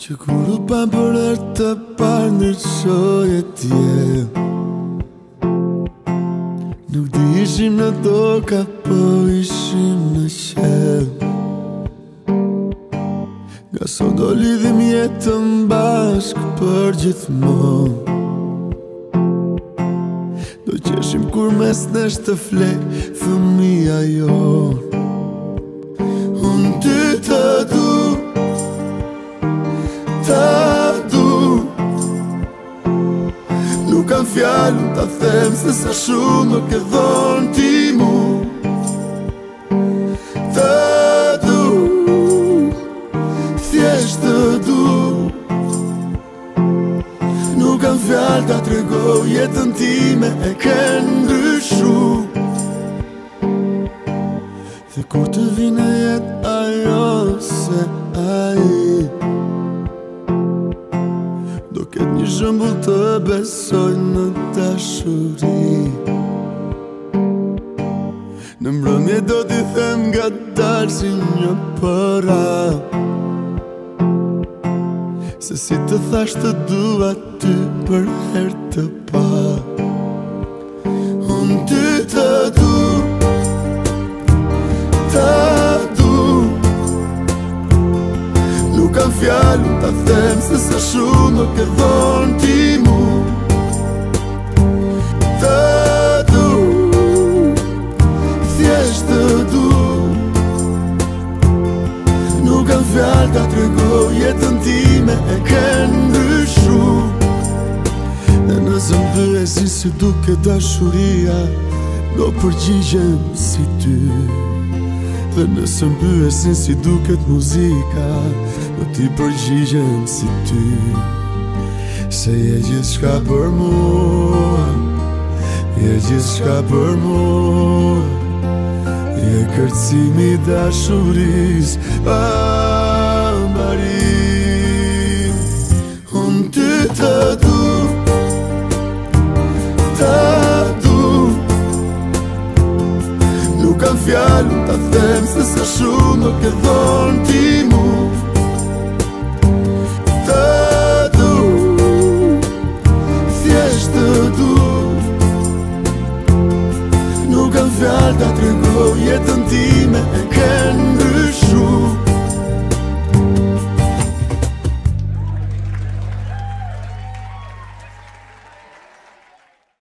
Që kur u pa më dhe të parë në qoje tje Nuk di ishim në doka, po ishim në qelë Nga sot do lidhim jetën bashkë për gjithmonë Do qeshim kur mes nesh të flejë, thëmija jonë fjallën të them Se sa shumë nuk e dhonë ti mu Të du Thjesht të du Nuk kam fjallë të trego Jetën ti me e kënë ndryshu Dhe kur të vine jetë ajo se aji të besoj në të Në mërëmje do t'i them nga t'alë si një përra Se si të thasht të dua ty për her të përra them Se se shumë do ke dhonë ti mu Të du Thjesht të du Nuk kam fjallë ka të rëgo Jetën ti me e kënë në shu Dhe në zëmë dhe e si se duke dashuria Do përgjigjem si ty Dhe nësë mbyesin si duket muzika Në ti përgjigjen si ty Se je gjithë shka për mu Je gjithë shka për mu Je kërcimi dashuris Aaaa ah, them Se se shumë nuk e dhonë ti mu Të du Thjesht të du Nuk kanë fjallë të atrygoj Jetën ti me e kenë ndryshur